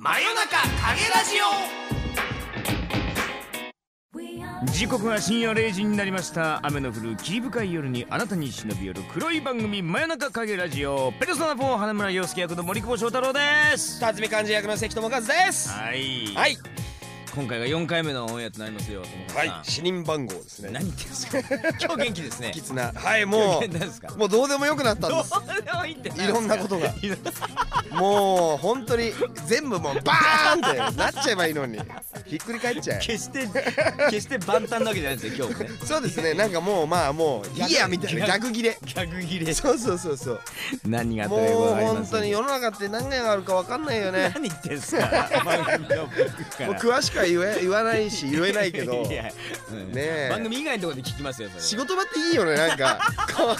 真夜中影ラジ時刻は深夜0時になりました。雨の降る霧深い夜にあなたに忍び寄る黒い番組真夜中影ラジオ。ペルソナ4花村洋介役の森久保祥太郎です。辰巳漢字役の関智和です。はい、はい今回が4回目のオンエアとなりますよはい死人番号ですね。何言ってんですか？今日元気ですね。きつな。はいもうもうどうでもよくなったんどうですいろんなことが。もう本当に全部もうバーンってなっちゃえばいいのに。ひっくり返っちゃえ。決して決して万端なわけじゃないですよ今日そうですね。なんかもうまあもういいやみたいな逆切れ。逆切れ。そうそうそうそう。何があったもう本当に世の中って何があるか分かんないよね。何言ってんすか？もう詳しくは言え言わないし言えないけど。いねえ。番組以外のところで聞きますよそれ仕事場っていいよねなんか。こ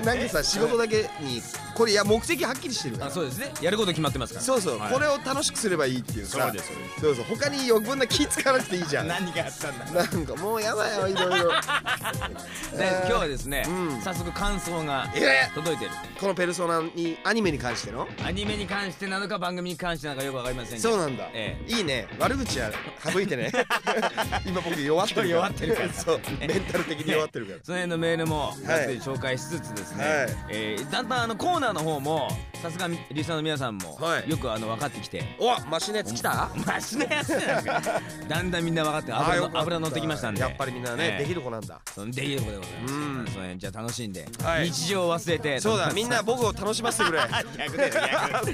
うなんかさ仕事だけにこれいや目的はっきりしてるから。あそうですね。やること決まってますから。そうそう、はい。これを楽しくすればいいっていうさ。そうですそうです。そうそう。他に余分な気使わなくていいじゃん。なん何があったんだ。かもうやだよいろいろ。で今日はですね、うん。早速感想がえ届いてる。このペルソナにアニメに関しての？アニメに関してなのか番組に関してなのかよくわかりませんがそうなんだ、え。いいね悪口は省いてね。今僕弱ってるから。弱ってるから。そう。メンタル的に弱ってるから。その辺のメールもがっつり紹介しつつですね、はい。えーだんだんあのコーナーの方もさすがリスナーの皆さんもはい。よくあの分かってきて、おマシなやつ来た？マシなやつなんですかだんだんみんな分かって油油乗ってきましたんで。やっぱりみんなね、ええ。できる子なんだ。そのできることでございます。うん。その辺じゃあ楽しんで、はい。日常を忘れて。そうだみんな僕を楽しませてくれ。逆だよ逆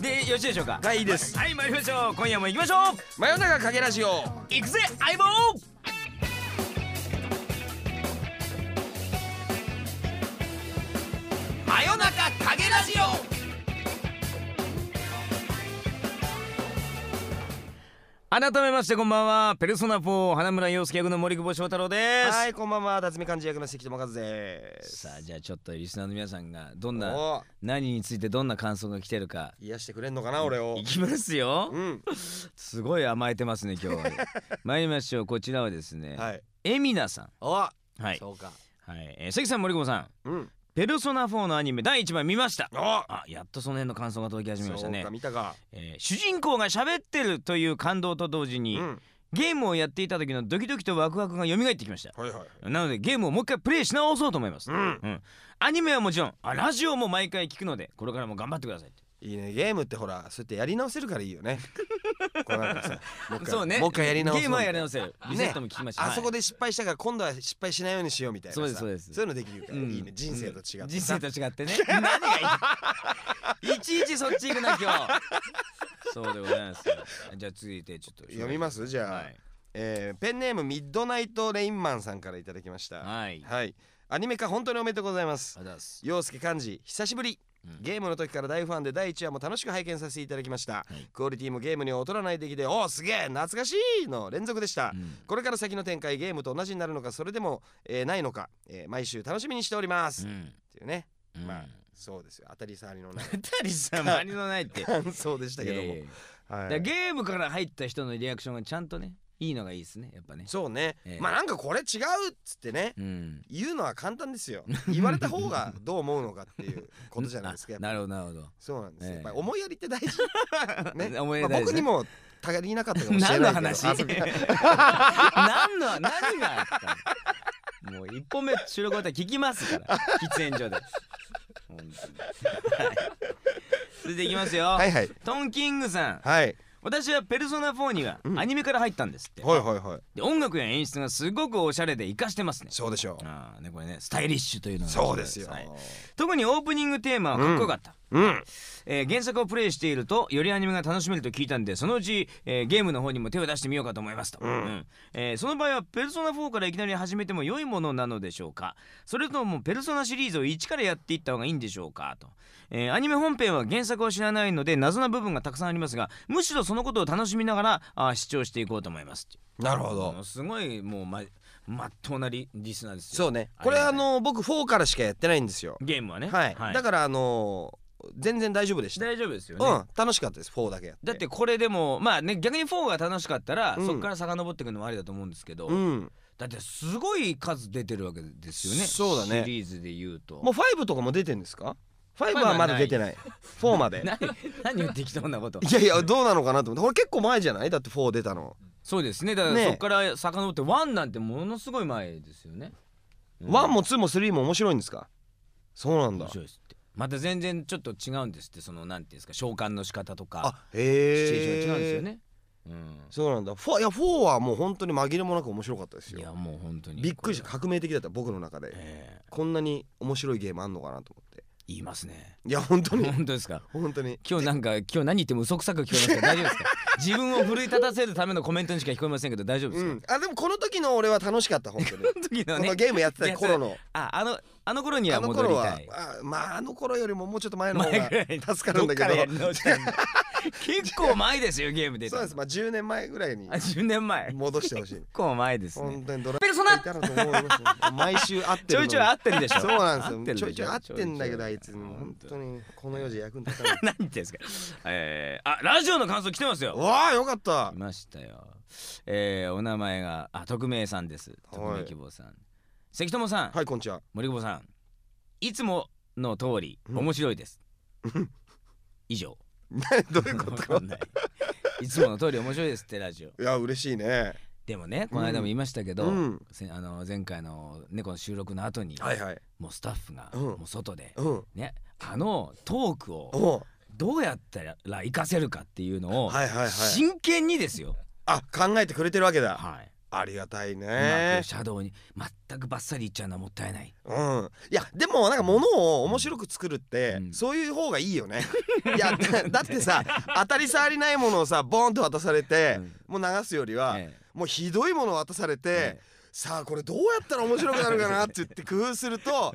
でよろしいでしょうか？はいいいです。はい参りましょう。今夜も行きましょう真夜中影ラジオ。行くぜ相棒！改めましてこんばんは。ペルソナ4花村洋介役の森久保祥太郎です、はいこんばんは。辰巳漢字役の関智和です。さあじゃあちょっとリスナーの皆さんがどんなお。何についてどんな感想が来てるか。癒してくれんのかな俺を。いきますよ。うん。すごい甘えてますね今日は。参りましょう。こちらはですね、はい。エミナさん。お。はい。そうか。はい、えー、関さん森久保さん。うんペルソナ4のアニメ第1話見ました。おあやっとその辺の感想が届き始めましたね。そうか見たか。えー主人公が喋ってるという感動と同時に、うん。ゲームをやっていた時のドキドキとワクワクが蘇ってきました。はいはいなのでゲームをもう一回プレイし直そうと思います、うん。アニメはもちろんあラジオも毎回聞くのでこれからも頑張ってくださいいいねゲームってほらそうやってやり直せるからいいよね。こうなんかさもう一回そうね。もう一回やり直すゲームはやり直せる。リセットも聞きまし。た、あそこでで失敗したから今度は失敗しないようにしようみたいなさ。そうですそうです。そういうのできるからいいね。人生と違ってさ。人生と違ってね。何がいい？いちいちそっち行くな今日。そうでございますじゃあ続いてちょっと読みます？じゃあはい、えーペンネームミッドナイトレインマンさんからいただきました。はい、はい。アニメ化本当におめでとうございます。ありがとうございます。陽介漢字久しぶり。うんゲームの時から大ファンで第1話も楽しく拝見させていただきました、い。クオリティもゲームに劣らない出来でおおすげえ懐かしいの連続でした、うん。これから先の展開ゲームと同じになるのかそれでも、えーないのか、えー毎週楽しみにしております、っうん。ていうね、うん。まあそうですよ。当たり障りのない。二人さ周りのないって。感想でしたけども、いやいやいや。はい。ゲームから入った人のリアクションがちゃんとねいいのがいいですねやっぱね。そうね、ええ。まあなんかこれ違うっつってねうん。言うのは簡単ですよ。言われた方がどう思うのかっていう ことじゃないですかなるほどなるほど。そうなんですよ、ええ。やっぱり思いやりって大事。ね。思いやりねまあ僕にも足りなかったかもしれないけど。何の何があったの？もう一本目収録終わったら聞きますから。喫煙所で。続いていきますよ、はいはい。トンキングさん。はい私はペルソナ4にはうん。アニメから入ったんですって、はいはいはい。で音楽や演出がすごくおしゃれで活かしてますね。そうでしょう。あーねこれねスタイリッシュというのがそうですよ、はい。特にオープニングテーマはかっこよかった、うん。えー原作をプレイしているとよりアニメが楽しめると聞いたんでそのうち、えーゲームの方にも手を出してみようかと思いますと、うん。えーその場合はペルソナ4からいきなり始めても良いものなのでしょうか。それともペルソナシリーズを1からやっていった方がいいんでしょうかと、えーアニメ本編は原作を知らないので謎な部分がたくさんありますがむしろそのことを楽しみながらあー視聴していこうと思いますなるほど。すごいもうままっとうなリリスナーですよ。そうね。これあの僕4からしかやってないんですよ。ゲームはね。はい、だからあの全然大丈夫でした。大丈夫ですよね、うん楽しかったです4だけやって。だってこれでもまあね逆に4が楽しかったら、うん。そこから遡っていくのもありだと思うんですけど、うん。だってすごい数出てるわけですよねそうだね。シリーズで言うと。もう5とかも出てんですか？5はまだ出てない。4まで。何何言ってきたんなこと。いやいやどうなのかなと思って。これ結構前じゃない？だって4出たの。そうですね。だからねそこから遡って1なんてものすごい前ですよね、うん。1も2も3も面白いんですか？そうなんだ。面白いですまた全然ちょっと違うんですってそのなんていうんですか召喚の仕方とか。あシチュエーションへえが違うんですよね、うん。そうなんだ。4いや4はもう本当に紛れもなく面白かったですよ。いやもう本当に。びっくりした。革命的だった僕の中で。ええ。こんなに面白いゲームあんのかなと思って。言いますね。いや本当に。本当ですか？本当に。今日なんか今日何言っても嘘くさく聞こえますけど大丈夫ですか？自分を奮い立たせるためのコメントにしか聞こえませんけど大丈夫ですか、うん。あでもこの時の俺は楽しかった本当に。その時のね。このゲームやってた頃の。ああのあの頃には戻りたい。あまああの頃よりももうちょっと前の方が 助かるんだけど。結構前ですよゲーム出たの。そうですまあ10年前ぐらいにあ10年前。結戻してほしい。構前ですね。本当にドラペルソナ。毎週会ってるちょいちょい合ってるでしょ。そうなんですよ。ちょいちょい会ってんだけどあいつ。本当に。この世じゃ役に立たない。何言ってんですか。えー、あラジオの感想来てますよ。わあよかった。来ましたよ。えー、お名前があ匿名さんです。匿名希望さん関友さん、はいこんにちは。森久保さんいつもの通りうん。面白いです、以上。どういうこわとかんない。いつもの通り面白いですってラジオ。いや嬉しいね。でもねこの間も言いましたけど、うん。せあの前回の猫の収録の後に、はいはい。もうスタッフが、うん。もう外でうん。ねあのトークをおう。どうやったら活かせるかっていうのをはいはいはい。真剣にですよ、あ考えてくれてるわけだ。はい、ありがたいうままくシャドウに全くバッサリいっちゃうのはもったいない。うん、いやでもなんか物を面白く作るって、うん。そういう方がいいよね。いやだだってさ当たり障りないものをさボーンと渡されて、うん。もう流すよりは、えもうひどいものを渡されて、え。さあこれどうやったら面白くなるかなって言って工夫すると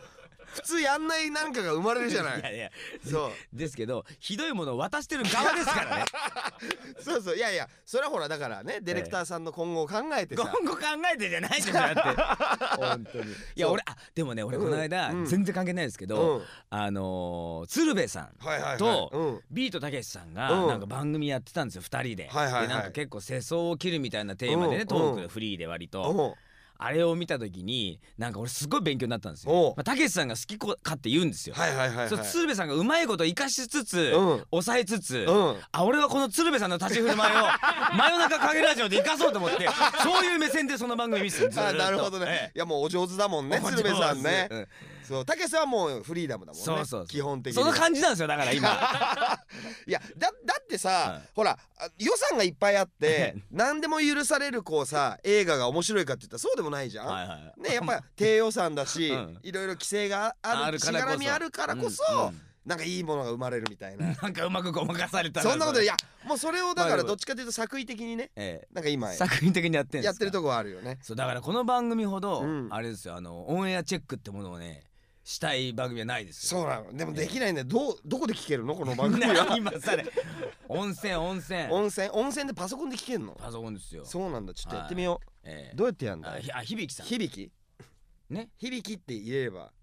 普通やんないなんかが生まれるじゃない。いやいや。そう。ですけどひどいものを渡してる側ですからね。そうそう。いやいやそれはほらだからねディレクターさんの今後を考えて今さ、後考えてじゃないでしょだって。本当に。いや俺あでもね俺この間、うん。全然関係ないですけうど、ん、あのー鶴瓶さんはいはいはい。とうん。ビートたけしさんがうん。なんか番組やってたんですよ2人で,、はいはいはい。でなんか結構世相を切るみたいなテーマでね、うん。トークでフリーで割と、うんあれを見た時になんか俺すごい勉強になったんです。よ。まあたけしさんが好きかって言うんですよ。はいはいはいはい。そう鶴瓶さんがうまいこと生かしつつ、うん。抑えつつ、うん。あ俺はこの鶴瓶さんの立ち振る舞いを 真夜中影ラジオで生かそうと思ってそういう目線でその番組見てたんですよ あなるほどね、いやもうお上手だもんね鶴瓶さんね。うんそうたけしさんはもうフリーダムだもんね。そうそうそう。基本的に。その感じなんですよだから今。いやだだってさ、はい。ほらあ予算がいっぱいあって 何でも許されるこうさ映画が面白いかって言ったらそうでもないじゃん、はいはいねやっぱ低予算だし、うん。いろいろ規制があるしからみあるからこそ、うんうん。なんかいいものが生まれるみたいな、なんかうまくごまかされたそんなこといや、やもうそれをだからどっちかというと作為的にねえなんか今え作品的にやってやってるとこはあるよね。そうだからこの番組ほど、うん。あれですよあのオンエアチェックってものをねしたい番組はないですよ。そうなの。でもできないねどうどこで聞けるの？この番組は。何今され温泉温泉。温泉？温泉でパソコンで聞けんの？パソコンですよ。そうなんだ。ちょっとやってみよえうどうやってやんえだ？あひあ響さん。響？きね？響きって入れれば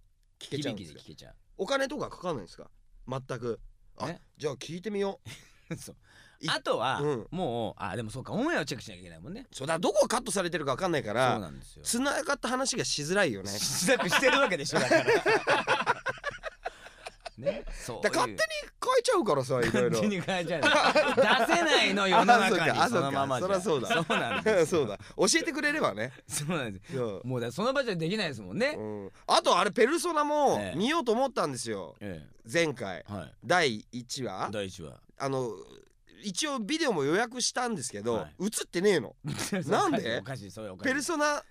聞けちゃうん響ですよ。で聞けちゃお金とかかかんないんですか？全く。あえじゃあ聞いてみよう。う そう。いあとは、うん。もうあでもそうかオンエアをチェックしなきゃいけないもんね。そうだどこがカットされてるかわかんないかそうらなんですよ。つながった話がしづらいよね。自作してるわけでしょだから。ねそうだ勝手に変えちゃうからさいろいろ。勝手に変えちゃうの。出せないの世の中に あそうかそのままじゃ。そりゃそうだ。そうなんですよ。そうだ。教えてくれればね。そうなんです。もうだその場じゃできないですもんね、うん。あとあれペルソナもええ。見ようと思ったんですよ。え前回。えはい。第1話？第一話。あの一応ビデオも予約したんですけど、は映ってねえの。なんで？おかしいそれペルソナ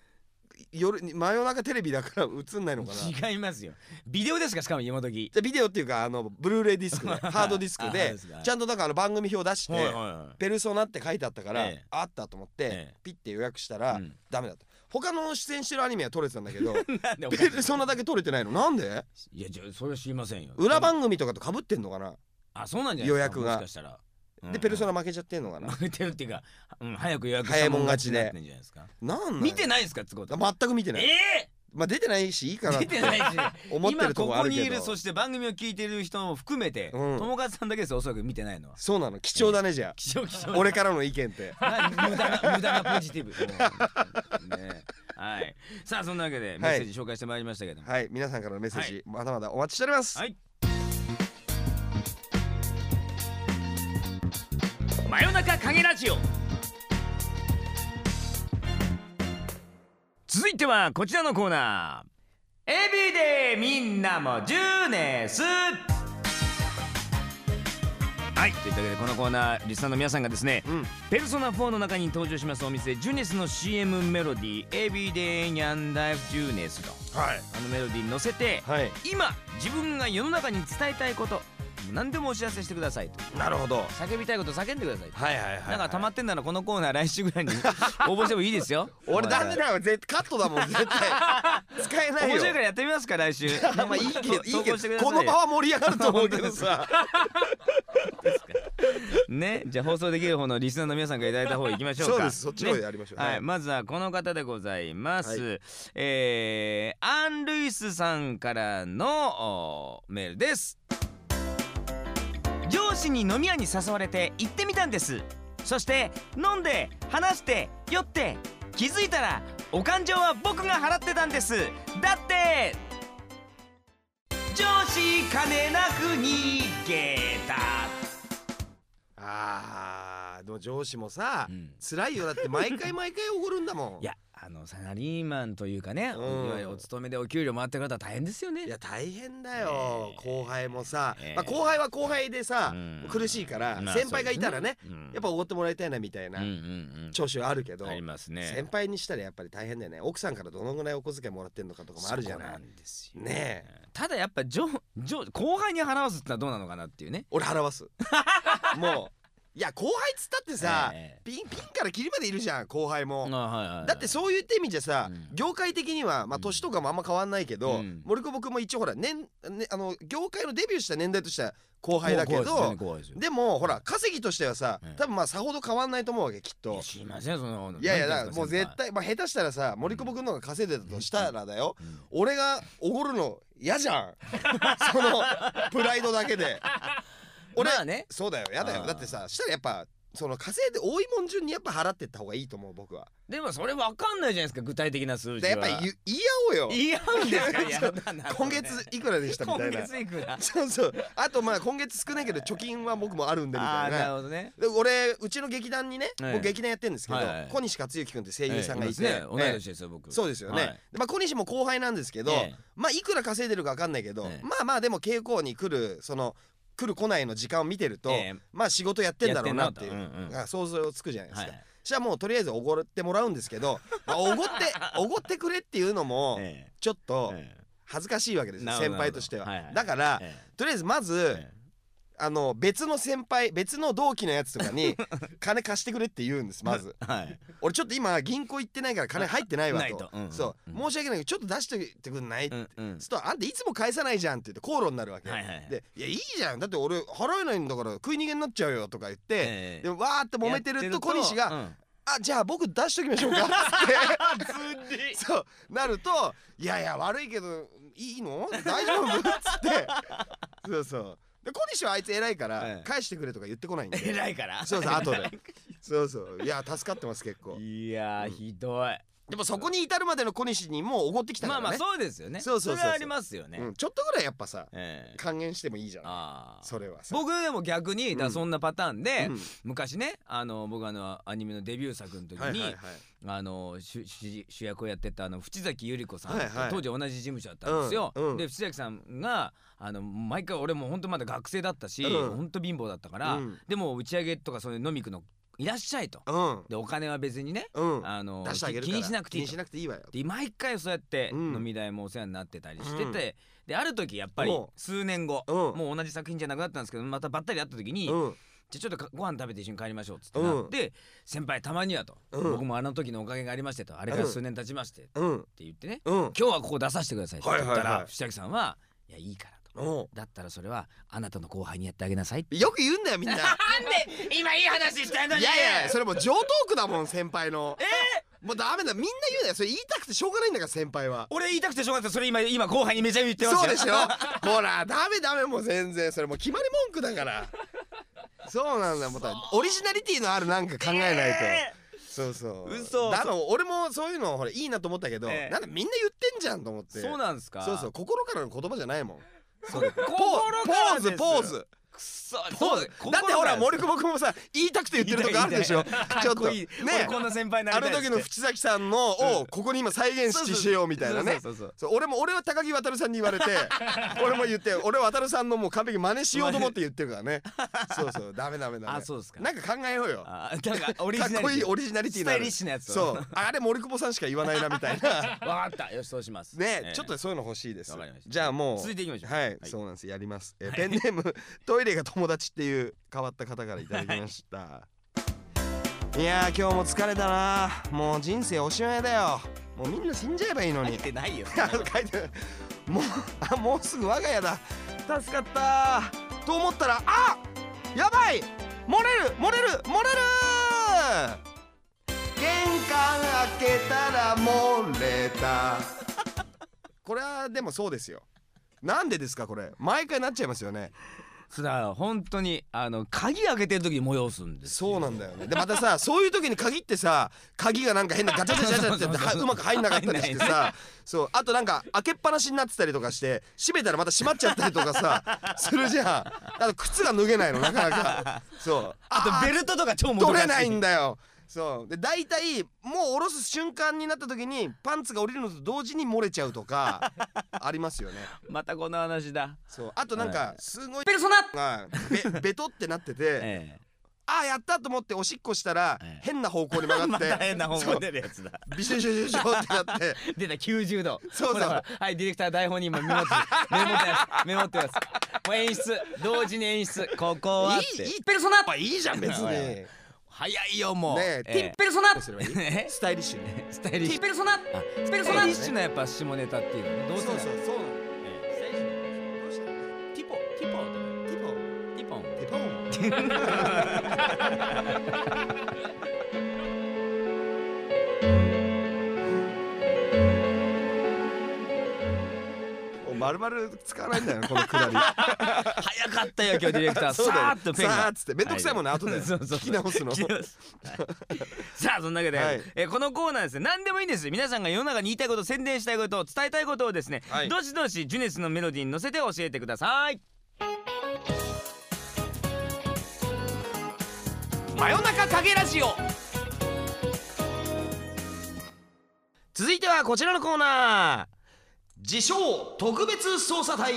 夜真夜中テレビだから 映んないのかな？違いますよ。ビデオですかしかも今時。ビデオっていうかあのブルーレイディスク でハードディスク。でちゃんとだからあの番組表出して、はいペルソナって書いてあったから、ええ。あったと思って、ええ。ピッて予約したら、うん。ダメだった他の出演してるアニメは撮れてたんだけどペルソナだけ撮れてないの？なんで？いやじゃあそれは知りませんよ。裏番組とかと被ってんのかな、あそうなんじゃないですか？予約が。もしかしたらでペルソナナ負けちゃってんのかな、負けてるっていうか、うん、早く予約早いもん勝ちでなん見ていないですかってこと全く見てない、えまあ出てないしいいかなえ出てないし。思ってるとこあるけど。今ここにいるそして番組を聞いてる人も含めてうん。友和さんだけですよおそらく見てないのは。そうなの。貴重だねじゃ貴重貴重。あ俺からの意見って。何 無駄な無駄なポジティブ。ね。はい。さあそんなわけでメッセージ紹介してまいりましたけども。はい。皆さんからのメッセージ、まだまだお待ちしております、はい真夜中影ラジオ。続いてはこちらのコーナー。エビデイみんなもジュネスはいというわけでこのコーナーリスナーの皆さんがですねうん。ペルソナ4の中に登場しますお店ジュネスの CM メロディーエビデイニャンダイフジュネスと。はい。あのメロディーに乗せてはい。今自分が世の中に伝えたいこと何でもお知らせしてくださいと。なるほど。叫びたいこと叫んでくださいと。はいはいはいなんか溜まってんならこのコーナー。来週ぐらいに。応募してもいいですよ。俺ダメだよ絶対。カットだもん絶対。使えないよ。面白いからやってみますか来週。まあいいけどいいけどこの場は盛り上がると思うけどさ。ねじゃあ放送できる方のリスナーの皆さんがいただいた方行きましょうか。そうですそっちの方やりましょう。はい、まずはこの方でございます、はえーアン・ルイスさんからのおメールです上司に飲み屋に誘われて行ってみたんです。そして飲んで話して酔って気づいたらお勘定は僕が払ってたんです。だって上司金なく逃げた。あーでも上司もさうん。辛いよ。だって毎回毎回おごるんだもん。いやあのサラリーマンというかね、うん。いわゆるお勤めでお給料回ってる方は大変ですよね。いや大変だよ、ええ。後輩もさ、ええ。まあ、後輩は後輩でさ、うん。苦しいから、まあ先輩がいたらねそうん。やっぱおごってもらいたいなみたいな調子はあるけど、ありますね。先輩にしたらやっぱり大変だよね。奥さんからどのぐらいお小遣いもらってんのかとかもあるじゃない。ねただやっぱ上上後輩に払わすってのはどうなのかなっていうね。俺払わす。もういや後輩っつったってさ、ええ。ピンピンからキリまでいるじゃん後輩も、あはいはいはい。だってそういった意味じゃさ、うん。業界的にはまあ年とかもあんま変わんないけど、うん。森久保君も一応ほら年、ね、あの業界のデビューした年代としては後輩だけど、でもほら稼ぎとしてはさ、うん多分まあさほど変わんないと思うわけきっいといやいやだからもう絶対まあ下手したらさ森久保君の方が稼いでたとしたらだよ、俺がおごるの嫌じゃん。そのプライドだけで。うん俺まあね。そうだよ。嫌だよ。だってさしたらやっぱその稼いで多いもん順にやっぱ払ってった方がいいと思う僕は。でもそれ分かんないじゃないですか具体的な数字ではやっぱ言言い合おうよ。言い合うんですか？今月いくらでしたみたいな。今月いくら？そうそう。あとまあ今月少ないけど貯金は僕もあるんでみたいな。ほどね。で俺うちの劇団にね、ええ。僕劇団やってるんですけど、はいはい小西克幸君って声優さんがいて、ええますね。同いええ年ですよ僕。そうですよね、はい。でまあ小西も後輩なんですけど、ええ。まあいくら稼いでるか分かんないけど、ええ。まあまあでも稽古に来るその来る来ないの時間を見てると、ええ。まあ仕事やってんだろうなっていうやってん想像つくじゃないですか、はいじゃあもうとりあえずおごってもらうんですけど まあおごっておごってくれっていうのもえちょっとええ。恥ずかしいわけですよ先輩としては、はいはい。だから、えとりあえずまず、えあの別の先輩別の同期のやつとかに 金貸してくれって言うんですまず。はい。俺ちょっと今銀行行ってないから金入ってないわと。ないと。うんうんそう、うん申し訳ないけどちょっと出しててくんない、うんうん。するとあんたいつも返さないじゃんって言って口論になるわけ、はいはいはい。で「いやいいじゃん。だって俺払えないんだから食い逃げになっちゃうよ」とか言って、ええ。でわーって揉めてると小西が「うん。あじゃあ僕出しときましょうか」ってそう。なると「いやいや悪いけどいいの？大丈夫?」っつって。そうそうで小西はあいつ偉いからええ。返してくれとか言ってこないんで。偉いから。そうそう後で。そうそう。いや助かってます結構。いやひどいでもそこに至るまでの小西にもおごってきたからね。まあまあそうですよね。そうそうそうそう。れはありますよね。うん、ちょっとぐらいやっぱさええ。還元してもいいじゃん。ああ。それはさ。僕でも逆にだそんなパターンでうん。昔ねあの僕あのアニメのデビュー作の時にはいはいはい。あの主主主役をやってたあの淵崎百合子さんとはいはい当時同じ事務所だったんですよ。うんうん。で淵崎さんがあの毎回俺も本当まだ学生だったしうん。本当貧乏だったからうん。でも打ち上げとかそういう飲み行くのいらっしゃいと。うん。でお金は別にねうん。あの出してあげるから。気にしなくていいと。気にしなくていいわよ。で毎回そうやってうん。飲み代もお世話になってたりしてて、である時やっぱりう。ん数年後、うん。もう同じ作品じゃなくなったんですけどまたばったり会った時に、うん。じゃあちょっとかご飯食べて一緒に帰りましょうっつってなって、先輩たまにはと、うん。僕もあの時のおかげがありましてと。あれから数年経ちましてってうん。言ってね、うん今日はここ出させてくださいって言ったら、はいはいはい。藤崎さんはいやいいからだったらそれはあなたの後輩にやってあげなさい。ってよく言うんだよみんな。なんで今いい話したのいやいやそれもう上トークだもん先輩の。え？もうダメだみんな言うなよ。それ言いたくてしょうがないんだから先輩は。俺言いたくてしょうがないそれ今今後輩にめちゃめちゃ言ってますよ。そうでしょ？ほらダメダメもう全然。それもう決まり文句だから。そうなんだよもっとオリジナリティのあるなんか考えないと、そうそう。嘘。だから俺もそういうのほらいいなと思ったけど、ええ。なんかみんな言ってんじゃんと思って。そうなんですか？そうそう心からの言葉じゃないもんポーズポーズくそそうだってほら森久保君もさ言いたくて言ってるとこあるでしょ。ちょっとね。俺 こんな先輩になあの時の淵崎さんのをここに今再現ししようみたいなね。そうそうそうそう俺も俺は高木渉さんに言われて 俺も言って俺は渉さんのもう完璧真似しようと思って言ってるからね。そうそう。ダメダメダメ。あそうですか。なんか考えようよ。あなんかオリジナリかっこいいオリジナリティスタイなるリッシュなやつを。そう。あれ森久保さんしか言わないなみたいな。わかった。よしそうします。ね、ええ。ちょっとそういうの欲しいです。じゃあもう続い。ていきましょう。はい、はいそうなんです。やります、えーペンネームトイレが友達っていう変わった方からいただきました。いやー今日も疲れたな。もう人生おしまいだよ。もうみんな死んじゃえばいいのに。入ってないよ。あ 書いてもうあもうすぐ我が家だ。助かったと思ったらあやばい。漏れる。漏れる。漏れる。玄関開けたら漏れた。これはでもそうですよ。なんでですかこれ。毎回なっちゃいますよねそうだ本当にあの鍵開けてる時に催すんですそうなんだよね。でまたさ そういう時に限ってさ鍵がなんか変なガチャガチャガチャって うまく入んなかったりしてさそう。あとなんか開けっぱなしになってたりとかして閉めたらまた閉まっちゃったりとかさ するじゃん。あと靴が脱げないのなかなか。そう。あとベルトとか超も取れないんだよそう。で大体もう下ろす瞬間になった時にパンツが降りるのと同時に漏れちゃうとか ありますよね。またこの話だ。そう。あとなんはかすごいペルソナ！がベ ベトってなってて えああやったと思っておしっこしたらええ。変な方向に曲えがまってた変な方向出るやつだ。ビシュシュシュシュってなって。出た90度。そうそう。はいディレクター台本に今メモってメモってます。メモってます。もう演出。同時に演出。ここはって。いいいいペルソナ！いいじゃん別に早いよもう。ねえええ。ペルソナ。どうすればいいえ？スタイリッシュに スタイリッシュ。ペルソナ。あペルソナ。スタイリッシュなやっぱ下ネタっていうの？ねどうそうせそうそう。なの？ええどうしたの？ティポ。ティポ。ティポティポン。ティポン 丸々使わないんだよね このくだり。早かったよ今日ディレクター。さーっとペンが。さーっつってめんどくさいもんね後で。聞き直すの。さあそんなわけで、はい。えーこのコーナーですね何でもいいんです。皆さんが世の中に言いたいこと宣伝したいこと伝えたいことをですね、はい。どしどしジュネスのメロディーに乗せて教えてください。真夜中影ラジオ。続いてはこちらのコーナー自称特別捜査隊。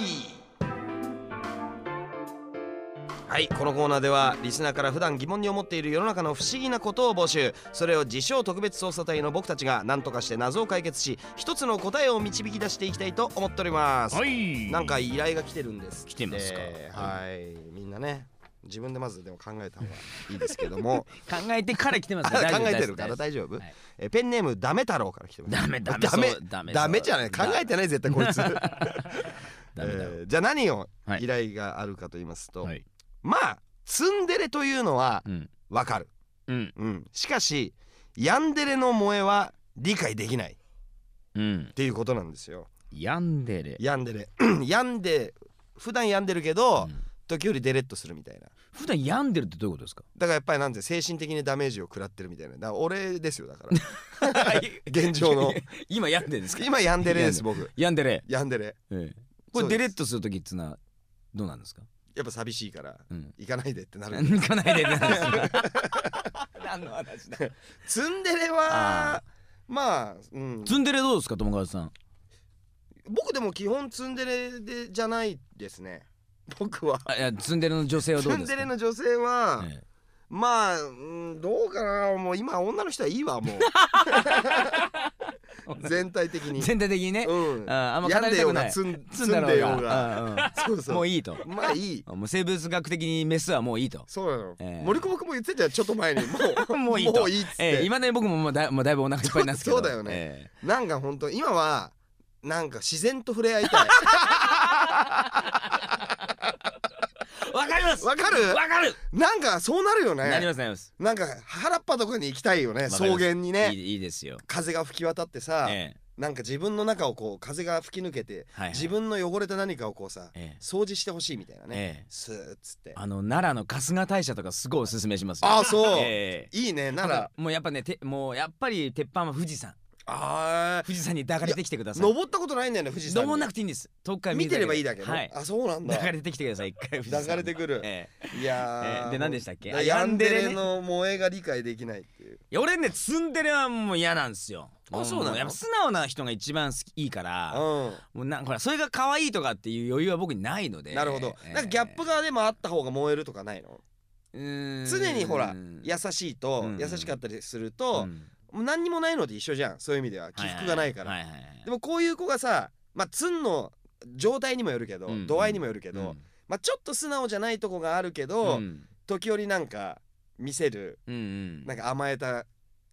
はいこのコーナーではリスナーから普段疑問に思っている世の中の不思議なことを募集。それを自称特別捜査隊の僕たちが何とかして謎を解決し一つの答えを導き出していきたいと思っております、い。なんか依頼が来てるんです来てますか？はい。みんなね自分でまずでも考えた方がいいですけども。考えてから来てます考大丈夫えてるから大丈夫、はい。えペンネームダメ太郎から来てます。ダメダメダメダメダメじゃない。考えてない絶対こいつ、えーじゃあ何をはい依頼があるかと言いますと、はい。まあツンデレというのはうん。わかる、うん。うん、しかしヤンデレの萌えは理解できない。っうん。ていうことなんですよ。ヤンデレ。ヤンデレ。病んで普段病んでるけど、うん時折デレッとするみたいな。普段病んでるってどういうことですか？だからやっぱりなんて精神的にダメージを食らってるみたいな。だから俺ですよだから。現状の。今病んでるんですか？今ヤンデレです僕。病んでれヤンデレええ。これデレッとする時っつうのはどうなんですか？やっぱ寂しいからうん。行かないでってなる。行かないでってなんですよ何の話だ？ツンデレはまあ、うん、ツンデレどうですか友川さん？僕でも基本ツンデレでじゃないですね僕は。あいやツンデレの女性はどうツンですか？デレの女性は、えまあ、うん、どうかな。もう今女の人はいいわもう。全体的えに。全体的にね。うん。ああんま語病んでようりたくないがツンツンだろうツンでようが。がうんうん。そうそう。もういいと。まあいい。もう生物学的にメスはもういいと。そうなの、ええ。森久保君も言ってたじゃんちょっと前に。もうもういいと。もういいっつって、ええ今ね僕ももうだもうだいぶお腹いっぱいなんですけど。そうだよね。えなんか本当今はなんか自然と触れ合いたい。え わかります。わかる？わかる。なんかそうなるよなりねますなります。なんか原っぱとかに行きたいよねわかります。草原にね。いいいいですよ。風が吹き渡ってさ、ええ。なんか自分の中をこう風が吹き抜けて、はいはい。自分の汚れた何かをこうさ、ええ。掃除してほしいみたいなね、ええ。スーッつって。あの奈良の春日大社とかすごいおすすめしますよ。ああそう、ええ。いいねならもうやっぱねてもうやっぱり鉄板は富士山あ富士山に抱かれてきてくだあさい。登ったことないんだよね富士山に。登んなくていいんです。遠くから見見てればいいだけね、はい。あそうなんだ。抱かれてきてください一回抱かれてくる。ええ。いやー。えで何でしたっけ？ヤンデレの萌えが理解できないっていう。俺ねツンデレはもう嫌なんですよ。あそうなの？やっぱ素直な人が一番好きいいから。うもうなほらそれが可愛いとかっていう余裕は僕にないので。んなるほど。ええ。なんかギャップがでもあった方が燃えるとかないの？うーん。常にほら優しいとうん。優しかったりするうんもう何にもないので一緒じゃん。そういう意味では。起伏がないから。はいはいはい。はいでもこういう子がさまあツンの状態にもよるけどうん。度合いにもよるけどうん。まあちょっと素直じゃないとこがあるけどうん。時折なんか見せるうんうん。なんか甘えた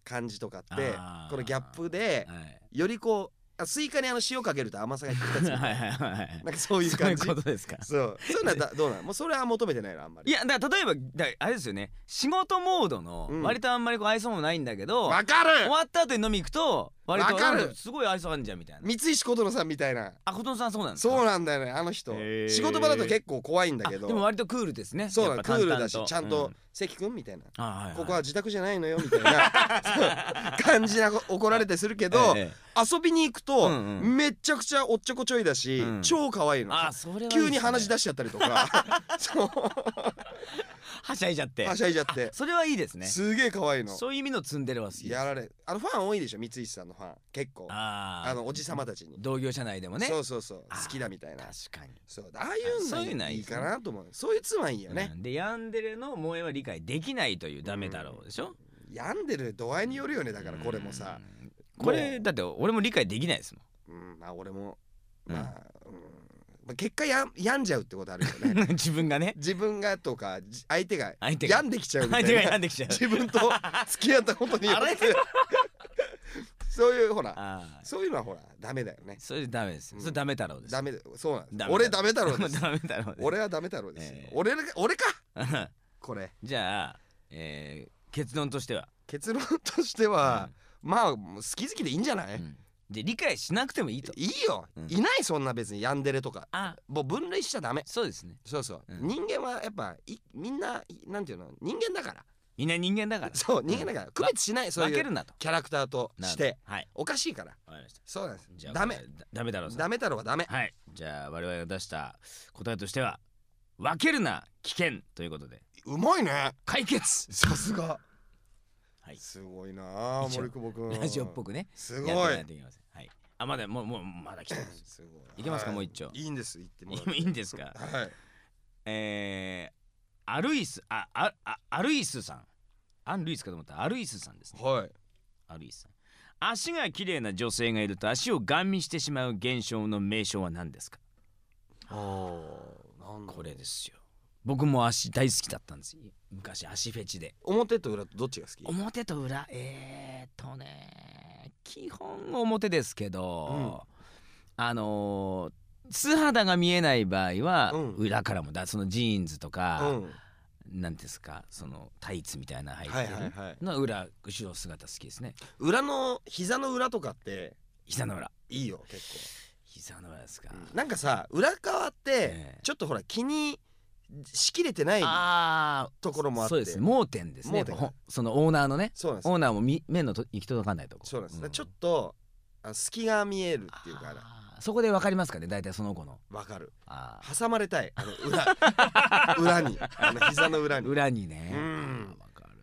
感じとかってこのギャップではい。よりこうあスイカにあの塩かけると甘さが引き立つみたいな。はいはいはいなんかそういうそういう感じことですか。そう。そういうのはだどうなの？もうそれは求めてないの？あんまり。いやだから例えばだあれですよね。仕事モードのうん。割とあんまりこう愛想もないんだけど、わかる！終わった後に飲み行くと割とわかる。なんすごい愛想あるんじゃんみたいな。三石琴乃さんみたいな。あ琴乃さんそうなんですか？そうなんだよねあの人。へー。仕事場だと結構怖いんだけど。あでも割とクールですね。そうなのやっぱクールだしちゃんとうん「関君」みたいな。あはいはいここは自宅じゃないのよみたいな。そう感じな怒られてするけど、ええ遊びに行くと、うんうん。めっちゃくちゃおっちょこちょいだし、うん。超可愛いの。あそれはいいっすね。急に鼻血出しちゃったりとか。そう。はしゃいじゃって。はしゃいじゃって。それはいいですね。すげえ可愛いの。そういう意味のツンデレは好きです。やられあのファン多いでしょ三石さんのファン結構。あのおじさまたちに、同業者内でもね。そうそうそう。好きだみたいな。確かに。そう。ああいうののいいかなと思う。そういう妻いいよね、うん。でヤンデレの萌えは理解できないというダメだろうでしょ？病んでる度合いによるよねだからこれもさ、うん。これだって俺も理解できないですもうん、まあ俺もうん。まあ、うん。まあ、結果や病んじゃうってことあるよね。ん 自分がね。自分がとかじ相手が病んできちゃうみたい相手がな病んできちゃう。自分と付き合ったことによ あれ？ってそういうほらそういうのはほらダメだよね。それダメです。うん。それダメ太郎です。ダメだ。そうなんです。俺ダメだろうです。ダメ太郎です。俺はダメだろうですよ、ええ。俺が俺か！これ。じゃあ、えー結論としては、結論としては、まあ好き好きでいいんじゃない、うん。うんで理解しなくてもいいと。いいよ、うん。いないそんな別に。ヤンデレとか。あ。もう分類しちゃダメ。そうですね。そうそう、うん。人間はやっぱいみんないなんていうの？人間だからみんな人間だから。そう人間だから、区別しないそういう分けるなと。キャラクターとして。はい。おかしいから。わかりました。そうなんですじゃあダメ。ダメ太郎さ。んダメ太郎はダメ。はい。じゃあ我々が出した答えとしては分けるな危険ということで。うまいね。解決。さすが。はい。すごいなあ森久保君。ラジオっぽくね。すごい。やってやっていきますはい。あまだもうもうまだ来てます。すごい。いけますかはもう一丁。いいんです。言ってもらって。いいんですか？はい。えー、アルイスあああアルイスさん。アンルイスかと思った。アルイスさんですね。はい。アルイスさん。足が綺麗な女性がいると足をガン見してしまう現象の名称は何ですか？ああなんだこれですよ。僕も足大好きだったんです。昔足フェチで。表と裏とどっちが好き？表と裏？えー、っとね基本表ですけど、あのー素肌が見えない場合はうん。裏からもだそのジーンズとか、うん。なんですかそのタイツみたいなの入ってはいるはいはい。の裏後ろ姿好きですね。裏の膝の裏とかって膝の裏。いいよ結膝の裏ですか、構、なんかさ裏側ってええ。ちょっとほら気にしきれてないああところもあって。そうです盲点ですね。盲点。ほそのオーナーのねそうなんです。オーナーもみ目のと行き届かないとこ。そうなんです、ん。ちょっとあ隙が見えるっていうかあーそこでわかりますかね？大体その子の。わかる。あ挟まれたい。あの裏。裏に。あの膝の裏ーに。裏にね。うん。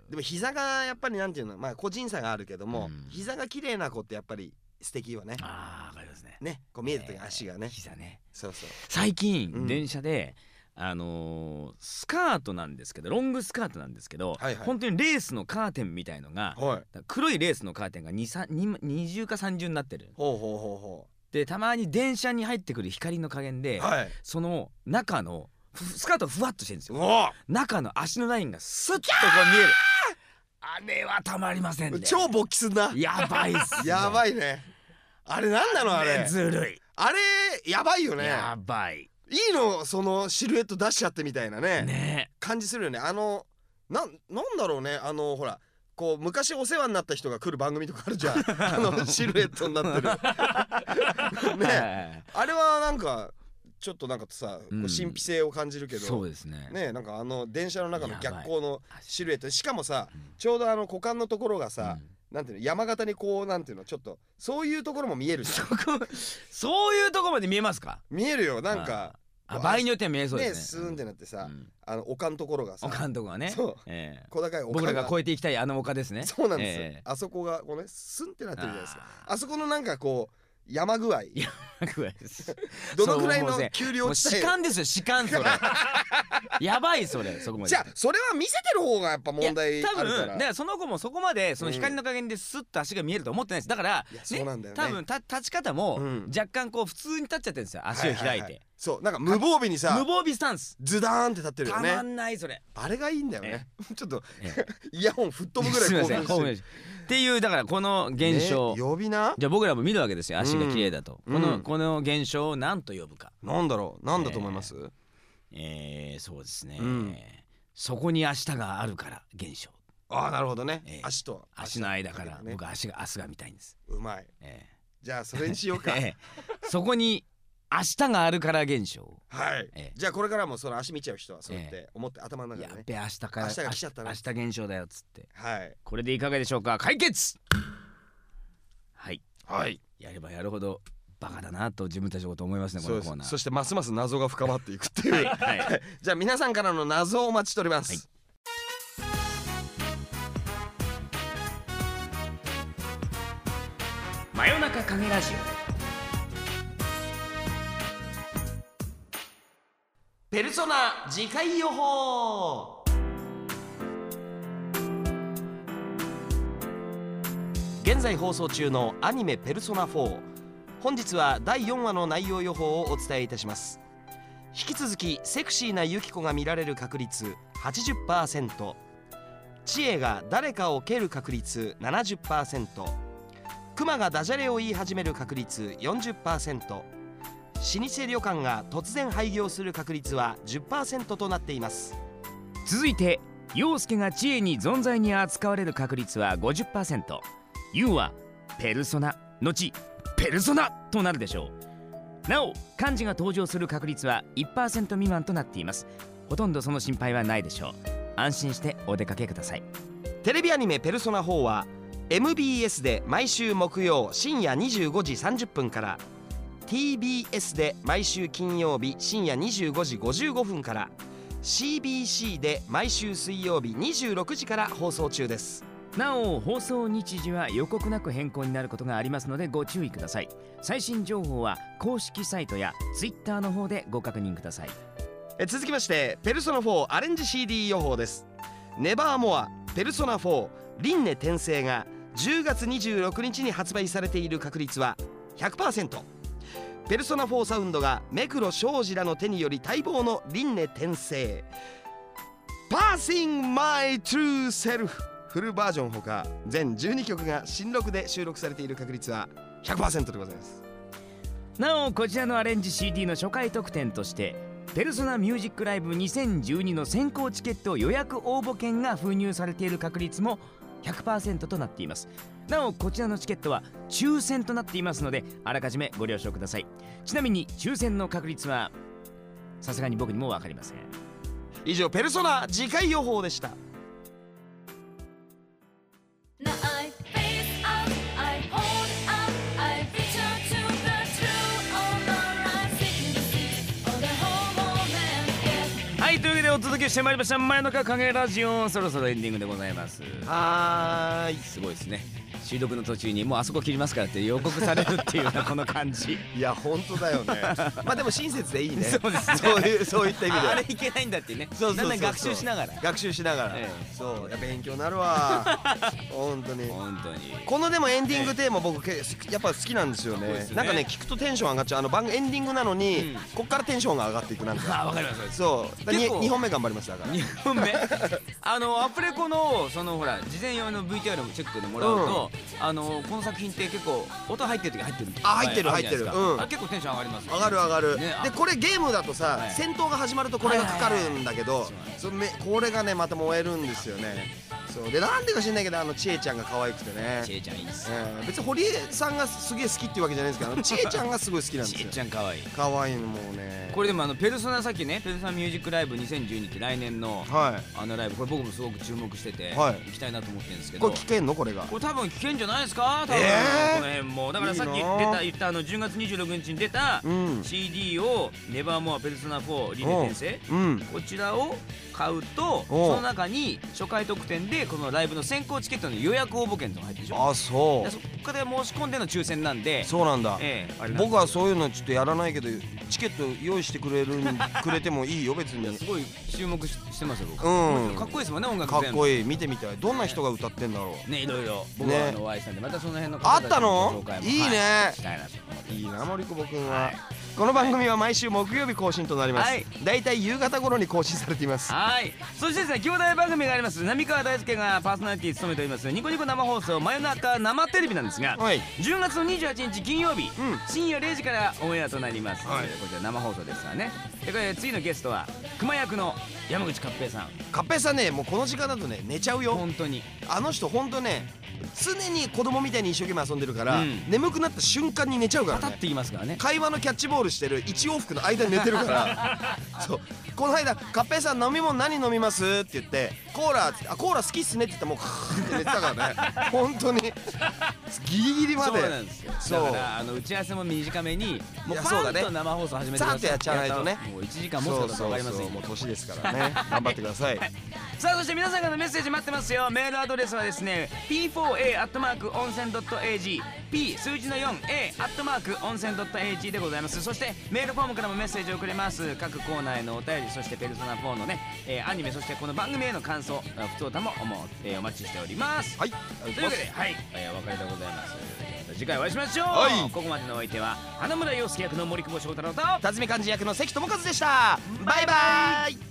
でも膝がやっぱりなんていうの？まあ個人差があるけども、うん。膝が綺麗な子ってやっぱり素敵よね。あーわかりますね。ね。こう見えた時足がね、えー膝ね。そうそう。最近、うん。電車であのースカートなんですけどロングスカートなんですけど、はいはい。本当にレースのカーテンみたいのがはい。黒いレースのカーテンが 2, 3 2二重か三重になってる。ほうほうほうほでたまに電車に入ってくる光の加減うで、はい。その中のふスカートふわっとしてるんですよ。お中の足のラインがスッとこう見える。あれはたまりませんね。超勃起すんな。やばいっす、ね、やばいね。あれなんなのあれ？ずるい。あれやばいよね。やばい。いいのそのシルエット出しちゃってみたいなね。ね。感じするよね。あのなんなんだろうね。あのほらこう昔お世話になった人が来る番組とかあるじゃん。あのシルエットになってる。ね。ねあれはなんかちょっとなんかさ、こううん。神秘性を感じるけど。そうですね。ねなんかあの電車の中の逆光のシルエット。しかもさうん。ちょうどあの股間のところがさ、なんていうの山形にこうなんていうのちょっとそういうところも見えるじゃん。そういうとこまで見えますか？見えるよ。なんかあ場合によっては見えそうねですね。スーンってなってさ、うん。あの丘のところがさおかんとこがね。そう。ええ。小高い丘僕らが越えていきたいあの丘ですね。そうなんですよ、ええ。あそこがこうねスンってなってるじゃないですか。ああそこのなんかこう山具合。ーぐらいです。どのくらいのそうもうね丘陵もう地帯士官ですよ士官それ。やばいそれそこまで。じゃあそれは見せてる方がやっぱ問題多あるから。分だからその子もそこまでその光の加減でスッと足が見えると思ってないです。だからいやそうなんだよね。多分た立ち方もうん。若干こう普通に立っちゃってるんですよ。足を開いはははて。そうなんか無防備にさ無防備スタンス。ズダーンって立ってるよね。たまんないそれ。あれがいいんだよね。ちょっとえイヤホン吹っ飛ぶぐらい興奮してっていうだからこの現象。ね呼び名？じゃあ僕らも見るわけですよ。足が綺麗だと、うん。この、うんこの現象を何と呼ぶか。なんだろう？なんだと思います、えー、そうですね、うん。そこに明日があるから現象。ああなるほどね、ええ足と足の間から。ね。僕足が明日が見たいんです、うまい。えじゃあそれにしようーか。えー。そこに明日があるから現象。はい、ええ。じゃあこれからもその足見ちゃう人はそうやって思って頭の中でね。やっべ明日から明日が来ちゃったな明日現象だよっつって。はい。これでいかがでしょうか？解決！はい。はい。やればやるほどバカだなと自分たちのこと思いますねこのコーナー。すそしてますます謎が深まっていくっていう、はい。はい。じゃあ皆さんからの謎をお待ちしております、はい。真夜中影ラジペルソナ次回予報。現在放送中のアニメ「ペルソナ4」本日は第4話の内容予報をお伝えいたします。引き続きセクシーなユキコが見られる確率80%知恵が誰かを蹴る確率70%クマがダジャレを言い始める確率40%老舗旅館が突然廃業する確率は10%となっています。オ続いて陽介が知恵に存在に扱われる確率は 50%U はペルソナ。後ペルソナとなるでしょう。なお漢字が登場する確率は1%未満となっています。ほとんどその心配はないでしょう。安心してお出かけください。テレビアニメ「ペルソナ4」は MBS で毎週木曜深夜25時30分から TBS で毎週金曜日深夜25時55分から CBC で毎週水曜日26時から放送中です。なお放送日時は予告なく変更になることがありますのでご注意ください。最新情報は公式サイトや Twitter の方でご確認ください。え続きまして「ペルソナ4アレンジ CD 予報」です。ネバーモアペルソナ4輪廻転生が10月26日に発売されている確率は100%ペルソナ4サウンドが目黒庄司らの手により待望の輪廻転生。Passing My True Self フルバージョンほか全12曲が新録で収録されている確率は100%でございます。なおこちらのアレンジ CD の初回特典としてペルソナミュージックライブ2012の先行チケット予約応募券が封入されている確率も100%となっています。なおこちらのチケットは抽選となっていますのであらかじめご了承ください。ちなみに抽選の確率はさすがに僕にも分かりません。以上ペルソナ次回予報でした。届けしてまいりました。真夜中影ラジオそろそろエンディングでございます。はーい。すごいですね収録の途中にもうあそこ切りますからって予告されるっていうようなこの感じ。いや本当だよね。まあでも親切でいいね。そうですね。そういうそういった意味では。ああれいけないんだってね。そうそうそうそう。だんだん学習しながら。学習しながら、えそうやっぱ勉強になるわ。本当に。本当に。このでもエンディングテーマ僕けやっぱ好きなんですよね。ね。なんかね聞くとテンション上がっちゃう。あの番エンディングなのに、うん。こっからテンションが上がっていくなんか。あわかります。そう。だに結構。2本目頑張りましただから。2本目？あのアフレコのそのほら事前用の VTR もチェックでもらうと、あのこの作品って結構音入ってる時入ってるあ入ってる入ってる。うん。あ結構テンション上がります上がる上がる、でこれゲームだとさ、はい。戦闘が始まるとこれがかかるんだけど、これがねまた燃えるんですよね。そう。でなんでか知んないけどあのちえちゃんが可愛くてね。ちえちゃんいいっすえー別に堀江さんがすげえ好きっていうわけじゃないんですけどちえちゃんがすごい好きなんでちえすよ。ちゃん可愛い。可愛いのもうね。これでもあのペルソナさっきねペルソナミュージックライブ2012って来年のはあのライブこれ僕もすごく注目しててはい。行きたいなと思ってるんですけど。いこれ聞けんの？これが。これ多分聞けんじゃないですか？多分、えー？この辺も。だからさっき出た言ったあの10月26日に出たうん。CD を「ネバーモアペルソナ4リレー転生。うん」こちらを買うとその中に初回特典でこのライブの先行チケットの予約応募券とか入ってるでしょ。あそでそこで申し込んでの抽選なんでうそうなんだ。ええなん僕はそういうのちょっとやらないけどチケット用意してくれるん くれてもいいよ別に。すごい注目ししてますよ僕。うん。かっこいいですもんね音楽かっこいい。い見てみたい。どんな人が歌ってんだろねいろいろ。僕ね。はお会いしたんでまたその辺のあったの？いいねはいいいな森久保君は。はいこの番組は毎週木曜日更新となります。はい。だいたい夕方頃に更新されています。はい。そしてですね兄弟番組があります。浪川大輔がパーソナリティ務めております。ニコニコ生放送真夜中生テレビなんですがはい。10月の28日金曜日、うん。深夜0時からオンエアとなります、はい。こちら生放送ですからねでこれ次のゲストは熊役の山口勝平さん。カッペイさんねもうこの時間だとね寝ちゃうよ。本当に。あの人ほんとね常に子供みたいに一生懸命遊んでるから、うん。眠くなった瞬間に寝ちゃうからね。パタって言いますからね。会話のキャッチボールしてる一往復の間に寝てるから。そう。この間「カッペイさん飲み物何飲みます?」って言って「コーラ」って「あコーラ好きっすね」って言ったらもうカー って寝てたからね。本当に。ギリギリまで。そうなんですよ。そう。だからあの打ち合わせも短めにもうパいやそうだね。ンと生放送始めてささーっとやっちゃわないとね。もう1時間持つかどうか分かりませんよもう年ですからね。頑張ってください。さあそして皆さんからのメッセージ待ってますよ。メールアドレスはですね p4a アットマーク温泉 .ag p 数字の 4a アットマーク温泉 .ag でございます。そしてメールフォームからもメッセージをくれます。各コーナーへのお便りそしてペルソナ4のね、えーアニメそしてこの番組への感想あ普通歌もおも、えーお待ちしております。はい。というわけではい、えーお別れでございます。また次回お会いしましょう、はい。ここまでのお相手は花村洋介役の森久保祥太郎と辰巳漢字役の関智和でした。バイバイ